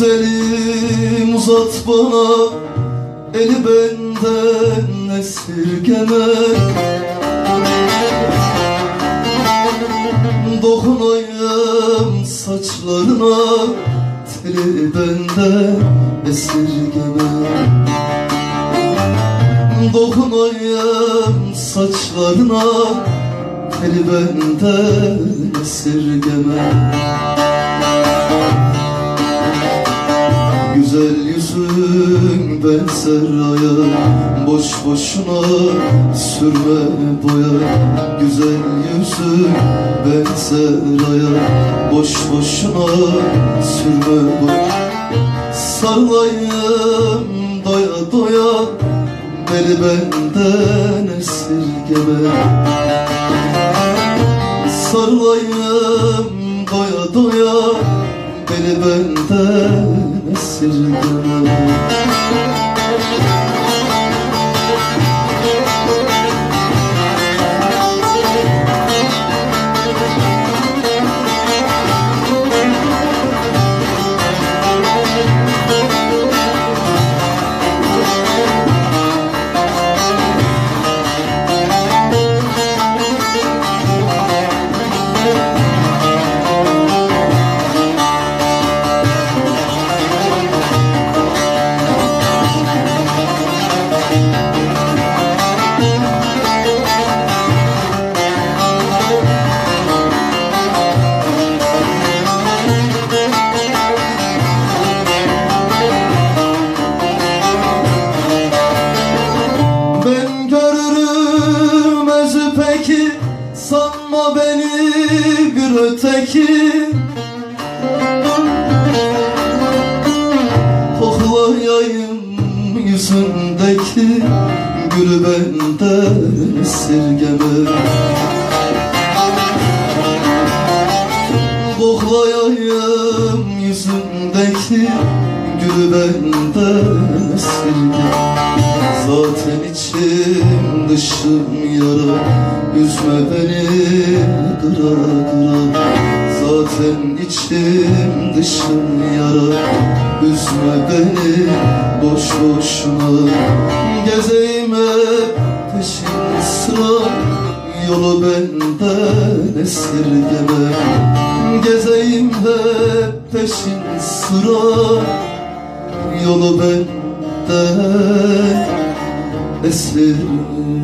Güzelim uzat bana Eli benden esirgeme Dokunayım saçlarına Teli benden esirgeme Dokunayım saçlarına Teli benden esirgeme Güzel yüzün ben seraya Boş boşuna sürme boya. Güzel yüzün ben seraya Boş boşuna sürme boya. Sarılayım doya doya Beni benden esirgeme. Sarılayım doya doya Beni benden esirgeme bir öteki. Koklayayım yüzündeki Gülü benden esirgeme. Koklayayım yüzündeki Gülü benden esirgeme. Zaten içim dışım yara Üzme beni kıra kıra Bazen içim dışım yara. Üzme beni boş boşuna. Gezeyim hep peşin sıra. Yolu benden esirgeme. Gezeyim hep peşin sıra. Yolu benden esirgeme.